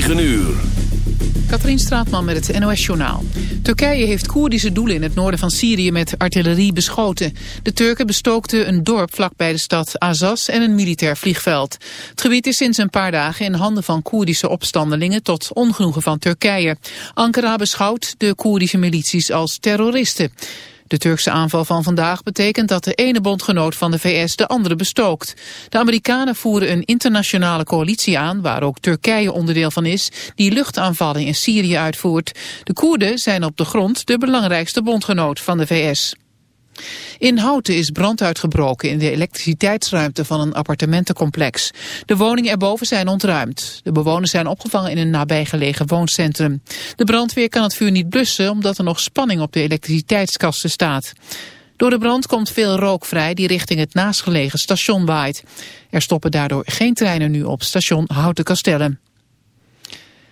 9 uur. Katrien Straatman met het NOS-journaal. Turkije heeft Koerdische doelen in het noorden van Syrië met artillerie beschoten. De Turken bestookten een dorp vlakbij de stad Azaz en een militair vliegveld. Het gebied is sinds een paar dagen in handen van Koerdische opstandelingen tot ongenoegen van Turkije. Ankara beschouwt de Koerdische milities als terroristen. De Turkse aanval van vandaag betekent dat de ene bondgenoot van de VS de andere bestookt. De Amerikanen voeren een internationale coalitie aan, waar ook Turkije onderdeel van is, die luchtaanvallen in Syrië uitvoert. De Koerden zijn op de grond de belangrijkste bondgenoot van de VS. In Houten is brand uitgebroken in de elektriciteitsruimte van een appartementencomplex. De woningen erboven zijn ontruimd. De bewoners zijn opgevangen in een nabijgelegen wooncentrum. De brandweer kan het vuur niet blussen omdat er nog spanning op de elektriciteitskasten staat. Door de brand komt veel rook vrij die richting het naastgelegen station waait. Er stoppen daardoor geen treinen nu op station Houten Kastellen.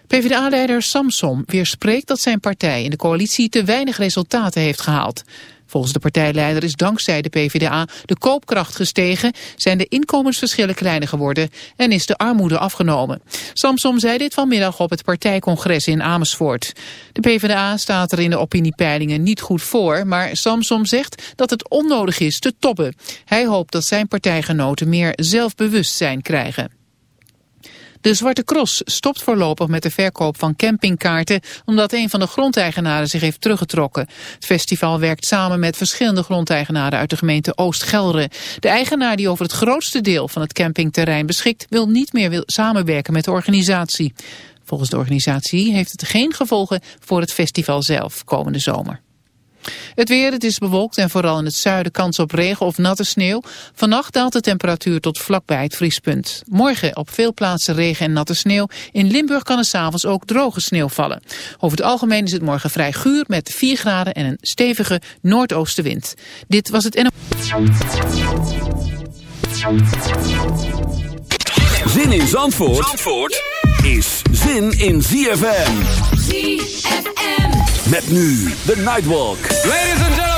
PvdA-leider Samson weerspreekt dat zijn partij in de coalitie te weinig resultaten heeft gehaald. Volgens de partijleider is dankzij de PvdA de koopkracht gestegen, zijn de inkomensverschillen kleiner geworden en is de armoede afgenomen. Samsom zei dit vanmiddag op het partijcongres in Amersfoort. De PvdA staat er in de opiniepeilingen niet goed voor, maar Samsom zegt dat het onnodig is te toppen. Hij hoopt dat zijn partijgenoten meer zelfbewustzijn krijgen. De Zwarte Cross stopt voorlopig met de verkoop van campingkaarten omdat een van de grondeigenaren zich heeft teruggetrokken. Het festival werkt samen met verschillende grondeigenaren uit de gemeente Oost-Gelre. De eigenaar die over het grootste deel van het campingterrein beschikt wil niet meer samenwerken met de organisatie. Volgens de organisatie heeft het geen gevolgen voor het festival zelf komende zomer. Het weer, het is bewolkt en vooral in het zuiden kans op regen of natte sneeuw. Vannacht daalt de temperatuur tot vlakbij het vriespunt. Morgen op veel plaatsen regen en natte sneeuw. In Limburg kan er s'avonds ook droge sneeuw vallen. Over het algemeen is het morgen vrij guur met 4 graden en een stevige noordoostenwind. Dit was het NO. Zin in Zandvoort, Zandvoort is zin in ZFM. ZFM. Met nu de Nightwalk. Ladies and gentlemen.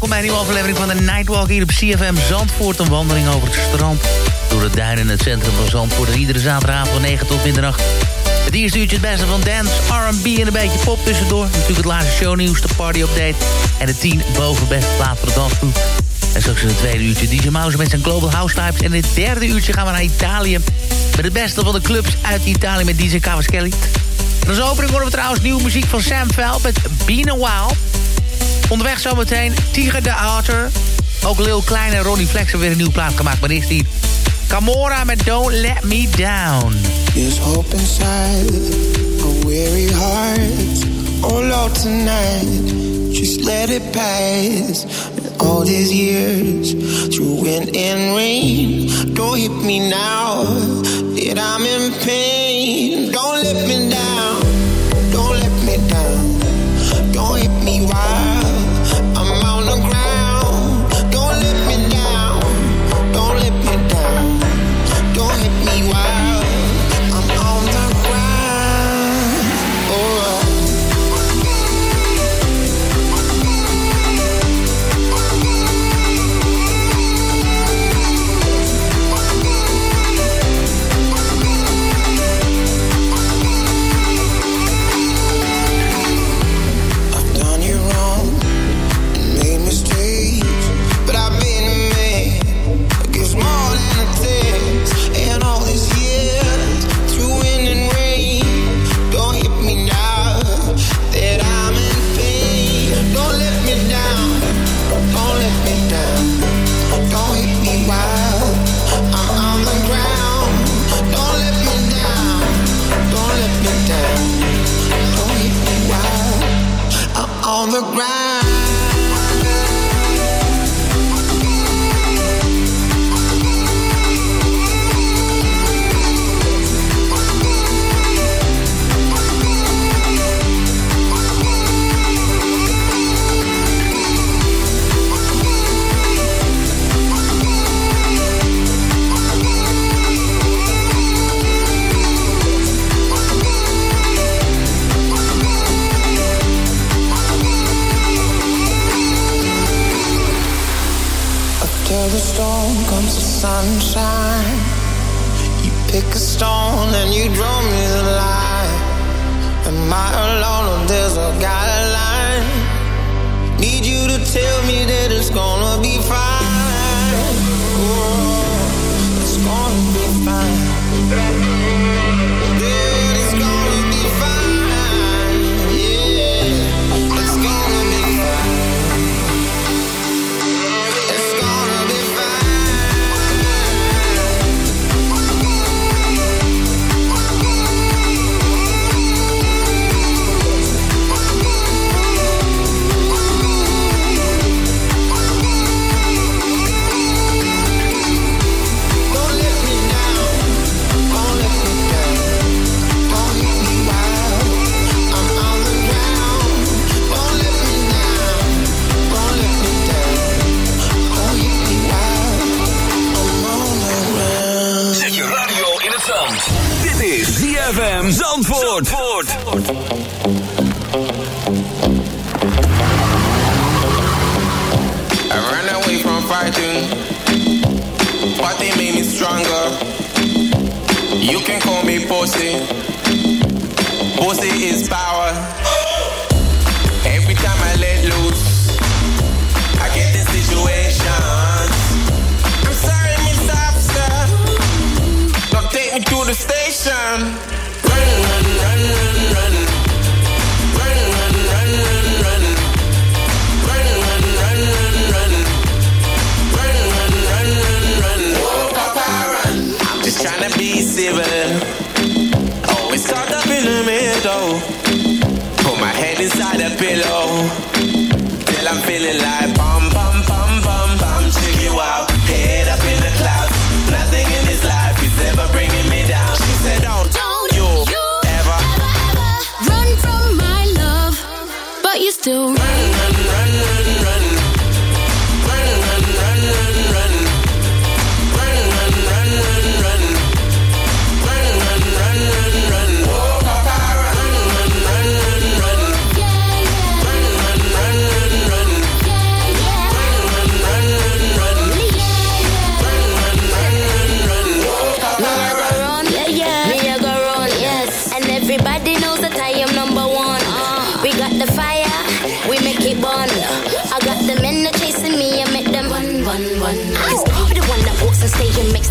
welkom bij een nieuwe aflevering van de Nightwalk hier op CFM Zandvoort. Een wandeling over het strand, door het duin in het centrum van Zandvoort. Iedere zaterdagavond van 9 tot middernacht. Het eerste uurtje het beste van dance, R&B en een beetje pop tussendoor. Natuurlijk het laatste shownieuws, de party update en de 10 bovenbeste plaat voor de dansgroep. En straks in het tweede uurtje DJ Mouse met zijn Global House Types. En in het derde uurtje gaan we naar Italië. Met het beste van de clubs uit Italië met DJ Cavaschelli. En als opening worden we trouwens nieuwe muziek van Sam Veld met Been a Onderweg zometeen Tiger de Arter. Ook Lil Kleine en Ronnie Flex hebben weer een nieuw plaat gemaakt. Maar is die Camora met Don't Let Me Down. There's hope inside a weary heart. All Lord, tonight, just let it pass. All these years, through wind and rain, don't hit me now that I'm in pain.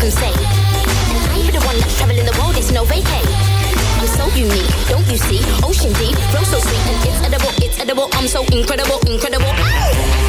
makes And I'm the one that's traveling the world, It's no vacay. I'm so unique, don't you see? Ocean deep, flow so sweet, and it's edible, it's edible. I'm so incredible, incredible. Oh!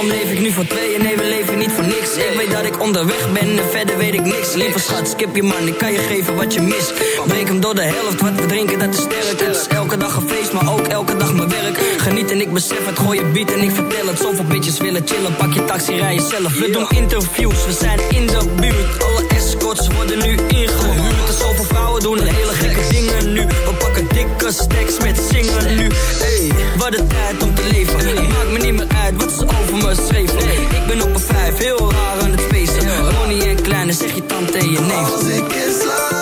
Daarom leef ik nu voor twee en nee we leven niet voor niks? Ik weet dat ik onderweg ben en verder weet ik niks. Lieve schat, skip je man, ik kan je geven wat je mist. Breek hem door de helft, wat we drinken dat is sterk. Het is elke dag een feest, maar ook elke dag mijn werk. Geniet en ik besef het, gooi je beat en ik vertel het. Zoveel bitches willen chillen, pak je taxi, rij jezelf. We doen interviews, we zijn in de buurt. Alle escorts worden nu ingehuurd vrouwen doen hele gekke dingen nu. We pakken dikke stacks met zingen nu. Hey, wat een tijd om te leven. Het maakt me niet meer uit wat ze over me schreven Ik ben op een vijf, heel raar aan het feesten Ronnie en Kleine, zeg je tante en je neef. Ik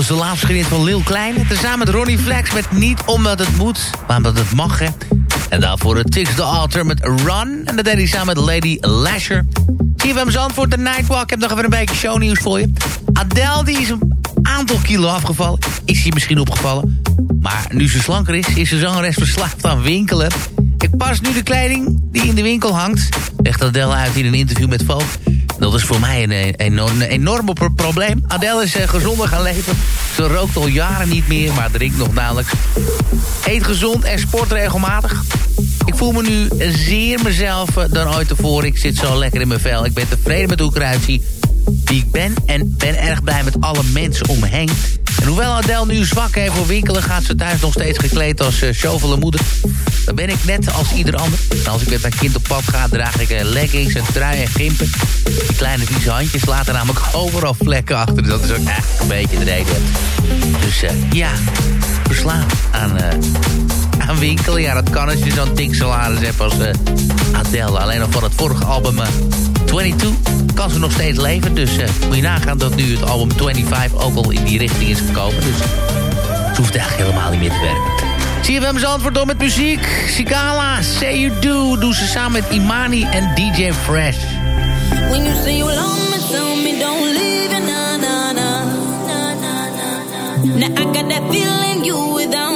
was de laatste geniet van Lil Kleine. Tezamen met Ronnie Flex met Niet Omdat Het Moet, maar omdat het mag, hè. En daarvoor het Tix the Alter met Run. En dat deed hij samen met Lady Lasher. CFM Zandvoort, de Nightwalk. Ik heb nog even een beetje shownieuws voor je. Adele, die is een aantal kilo afgevallen. Is hij misschien opgevallen. Maar nu ze slanker is, is de zangeres verslaafd aan winkelen. Ik pas nu de kleding die in de winkel hangt. Legt Adele uit in een interview met Vogue. Dat is voor mij een, enorm, probleem. Adele is eh, gezonder gaan leven. Ze rookt al jaren niet meer, maar drinkt nog nauwelijks. Eet gezond en sport regelmatig. Ik voel me nu zeer mezelf eh, dan ooit tevoren. Ik zit zo lekker in mijn vel. Ik ben tevreden met hoe ik eruit zie. Wie ik ben en ben erg blij met alle mensen om me heen. En hoewel Adele nu zwak heeft voor winkelen... gaat ze thuis nog steeds gekleed als uh, moeder. Dan ben ik net als ieder ander. Als ik met mijn kind op pad ga, draag ik eh, leggings en trui en gimpen. Die kleine vieze handjes laten namelijk overal vlekken achter. Dus dat is ook echt een beetje de reden. Dus eh, ja, verslaafd aan, aan winkelen. Ja, dat kan als je zo'n dik salaris hebt als Adele. Alleen nog van het vorige album eh, 22 kan ze nog steeds leven. Dus uh, moet je nagaan dat nu het album 25 ook al in die richting is gekomen. Dus ze hoeft echt helemaal niet meer te werken. CFM antwoord door met muziek. Sigala, Say You Do. Doe ze samen met Imani en DJ Fresh. When you say you love me, tell me don't leave. Na, na, na. Na, na, na, na. Now I got that feeling you without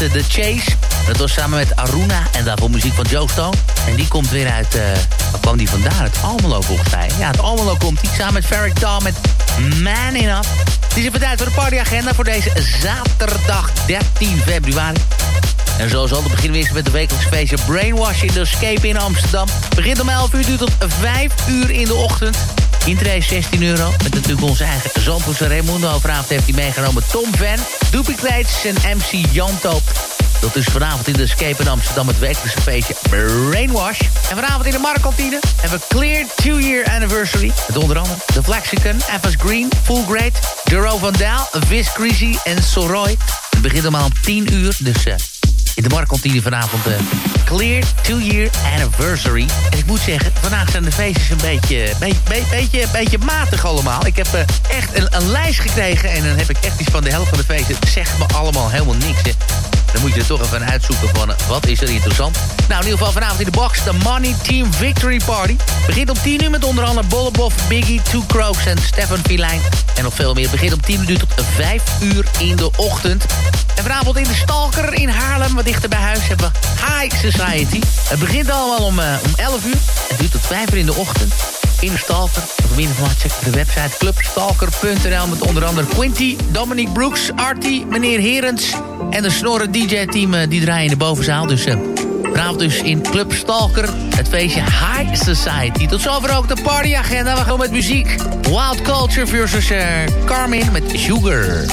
met eh, The Chase. Dat was samen met Aruna en daarvoor muziek van Joe Stone. En die komt weer uit, eh waar kwam die vandaan? Uit Almelo volgens mij. Ja, uit Almelo komt die samen met Ferric Dahl met Man Enough. Het is even tijd voor de partyagenda voor deze zaterdag 13 februari. En zoals altijd beginnen we met de wekelijkse feestje Brainwash in de Escape in Amsterdam. Begint om 11 uur, duurt tot 5 uur in de ochtend. Intree is 16 euro. Met natuurlijk onze eigen Zandvoortse Raimundo. Vanavond heeft hij meegenomen Tom Van, Doopie Kleits en MC Janto. Dat is vanavond in de Escape in Amsterdam het wekelijkse feestje Brainwash. En vanavond in de Marktkantine hebben we Clear 2-year anniversary. Met onder andere The Flexicon, FS Green, Full Grade, Jero Van Daal, Vis Greasy en Soroy. Het begint allemaal om 10 uur, dus... eh, in de marktkantine vanavond uh, Clear 2-year anniversary. En ik moet zeggen, vandaag zijn de feestjes een beetje, beetje, beetje, beetje, matig allemaal. Ik heb eh, echt een, lijst gekregen en dan heb ik echt iets van de helft van de feesten. Zegt me allemaal helemaal niks. Dan moet je er toch even uitzoeken van eh, wat is er interessant. Nou, in ieder geval vanavond in de box de Money Team Victory Party. Begint om 10 uur met onder andere Bolleboff, Biggie, Two Crows en Stefan Filijn. En nog veel meer. Begint om 10 uur tot 5 uur in de ochtend. En vanavond in de Stalker in Haarlem, dichter bij huis, hebben we High Society. Het begint allemaal om, eh, om 11 uur. Het duurt tot 5 uur in de ochtend. In de Stalker. Voor meer informatie check de website clubstalker.nl met onder andere Quinty, Dominic Brooks, Artie, meneer Herens en de Snorre DJ-team eh, die draaien in de bovenzaal. Dus eh, vanavond dus in Club Stalker het feestje High Society. Tot zover ook de partyagenda. We gaan met muziek. Wild Culture versus Carmen met Sugar.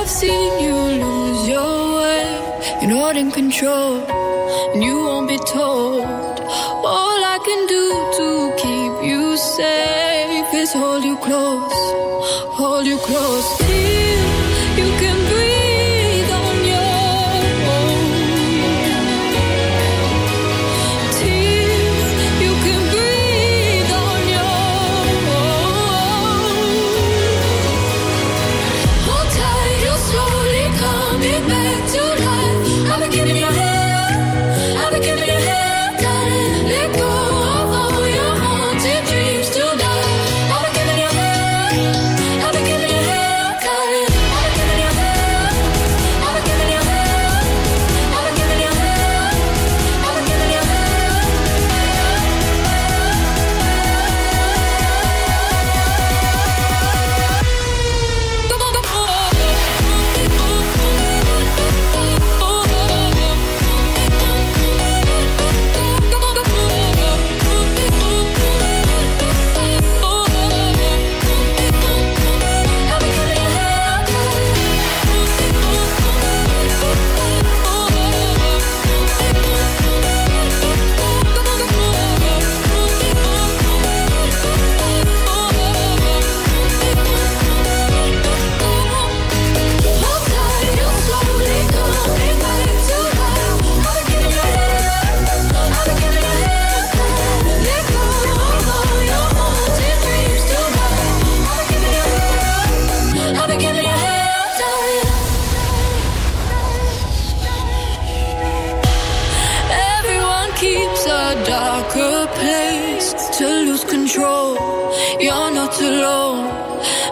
I've seen you lose your way. You're not in control, and you won't be told. All I can do to keep you safe is hold you close, hold you close darker place to lose control. You're not alone.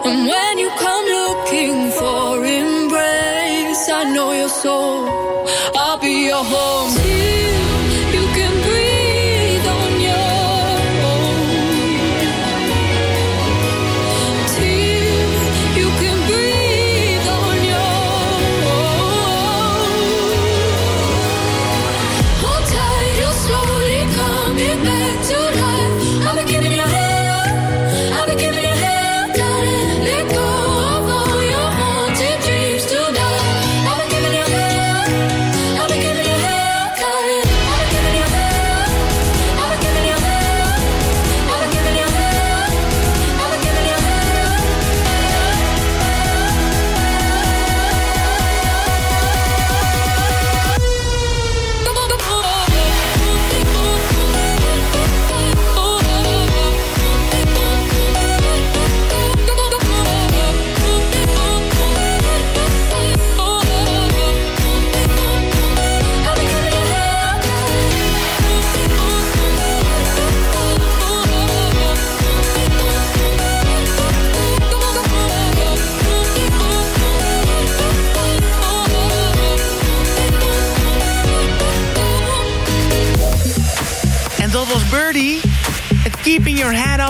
And when you come looking for embrace, I know your soul. I'll be your home.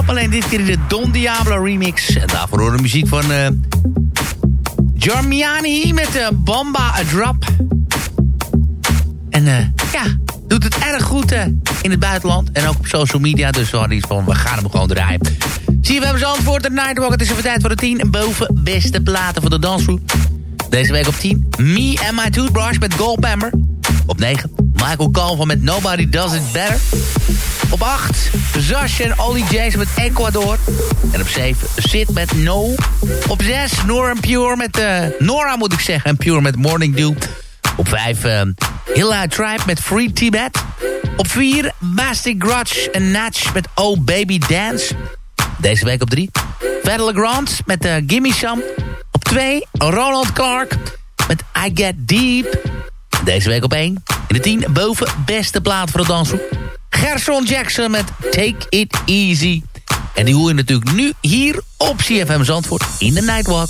Alleen dit keer de Don Diablo remix. En daarvoor horen muziek van... eh Jarmiani met de Bamba A Drop. En eh, ja, doet het erg goed eh, in het buitenland. En ook op social media. Dus we hadden iets van, we gaan hem gewoon draaien. Zie je, we hebben ze antwoord. De Nightwalk, het is even tijd voor de 10. En boven beste platen voor de dansvloer. Deze week op 10. Me and My Toothbrush met Goldbammer. Op 9. Michael Calvo met Nobody Does It Better. Op 8. Zash en Ollie James met Ecuador. En op 7. Sid met No. Op 6. Nora Pure met... eh Nora moet ik zeggen. En Pure met Morning Dew. Op 5. Uh, Hilla Tribe met Free Tibet. Op 4. Basti Grudge en Natch met Oh Baby Dance. Deze week op 3. Federal Grant met uh, Gimme Some. Op 2. Roland Clark met I Get Deep. Deze week op 1. In de 10 boven beste plaat voor de dansgroep. Gerson Jackson met Take It Easy. En die hoor je natuurlijk nu hier op CFM Zandvoort in de Nightwalk.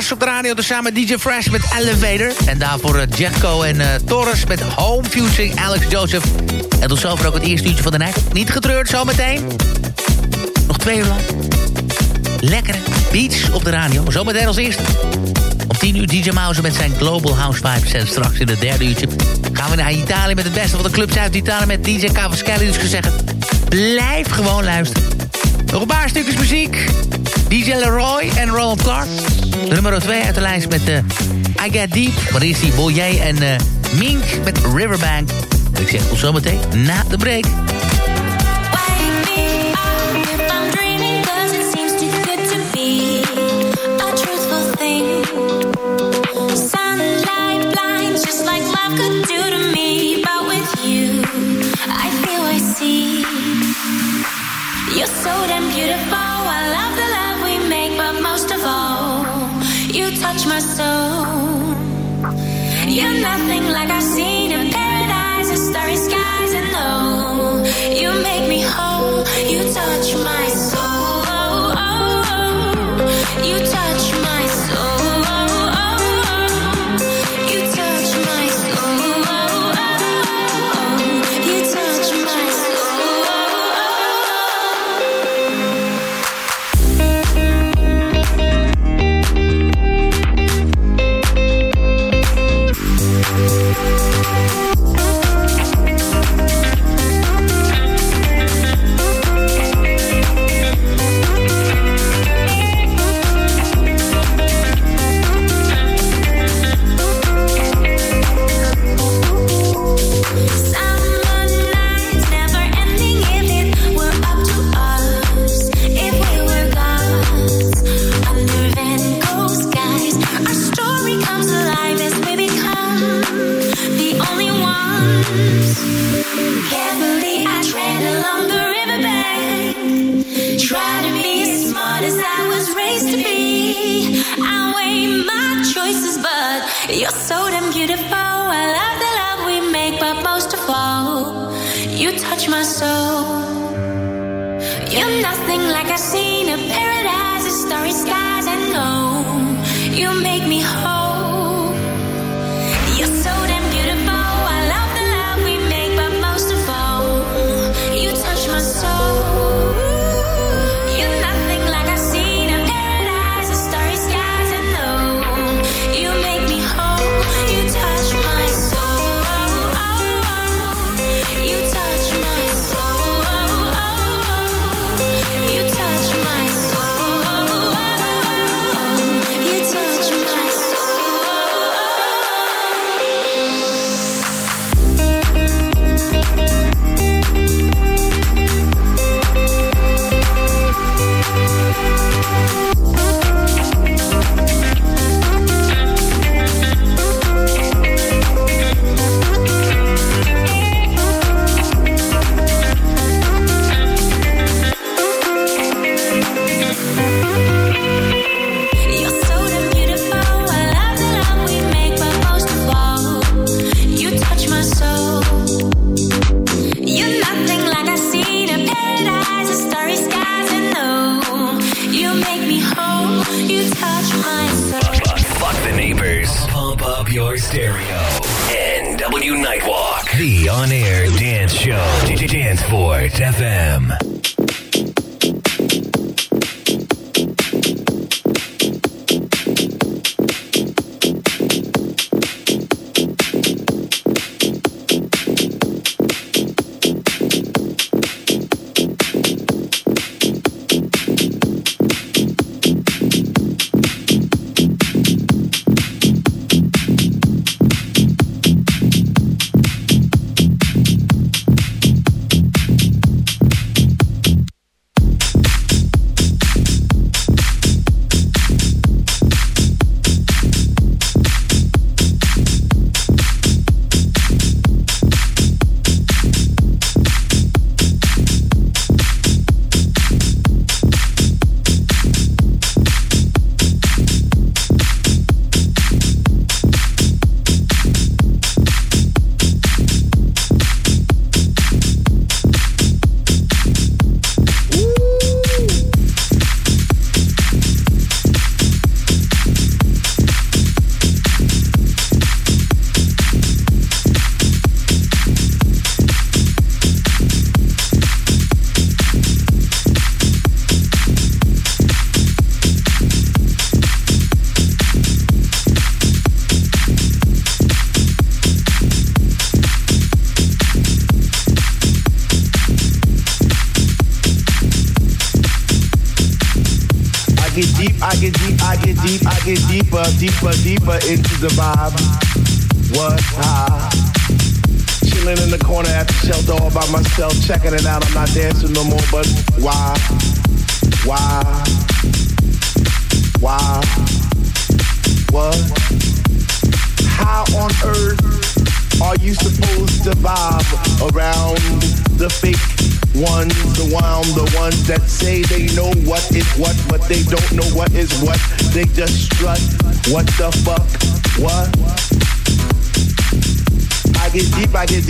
Op de radio. Samen met DJ Fresh met Elevator. En daarvoor uh, Jacko en uh, Torres met Home Fusing Alex Joseph. En tot zover ook het eerste uurtje van de nacht. Niet getreurd, zometeen. Nog twee uur lang. Lekkere beats op de radio. Zometeen als eerste. Om 10 uur DJ Mouse met zijn Global House Vibes. En straks in het derde uurtje gaan we naar Italië... met het beste van de clubs uit Italië met DJ Cavaschelli. Dus gezegd, blijf gewoon luisteren. Nog een paar stukjes muziek. DJ Leroy en Ronald Clark. Nummer 2 uit de lijst met uh, I Get Deep. Maar is die Boyer en uh, Mink met Riverbank. Ik zeg tot zometeen na de break. Touch my soul. You're nothing like I've seen Check it out.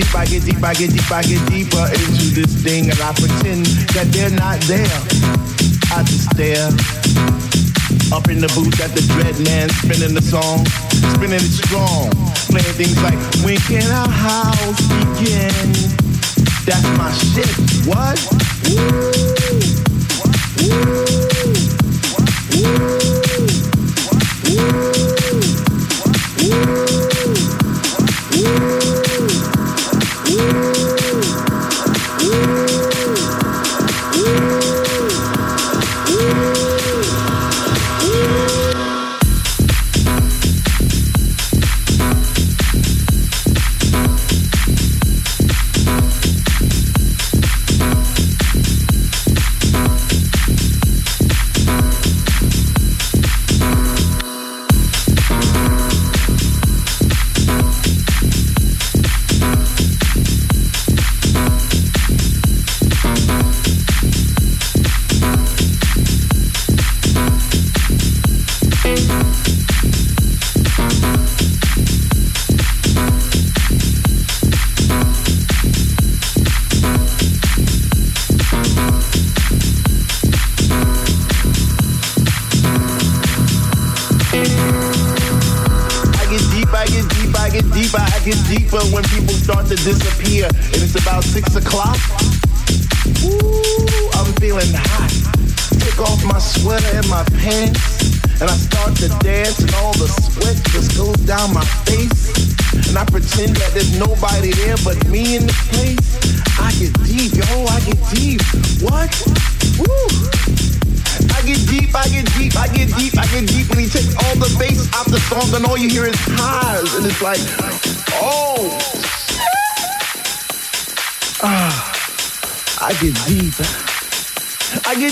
deep, I get deep, I get deep, I get deeper into this thing, and I pretend that they're not there. I just stare up in the booth at the dread man spinning the song, spinning it strong, playing things like when can our house begin? That's my shit. What? Woo! Woo!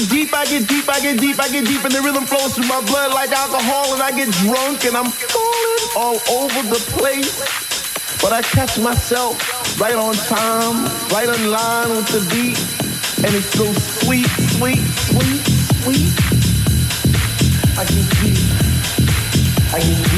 deep, I get deep, I get deep, I get deep, and the rhythm flows through my blood like alcohol, and I get drunk and I'm falling all over the place. But I catch myself right on time, right in line with the beat, and it's so sweet, sweet, sweet, sweet. I get deep, I get deep.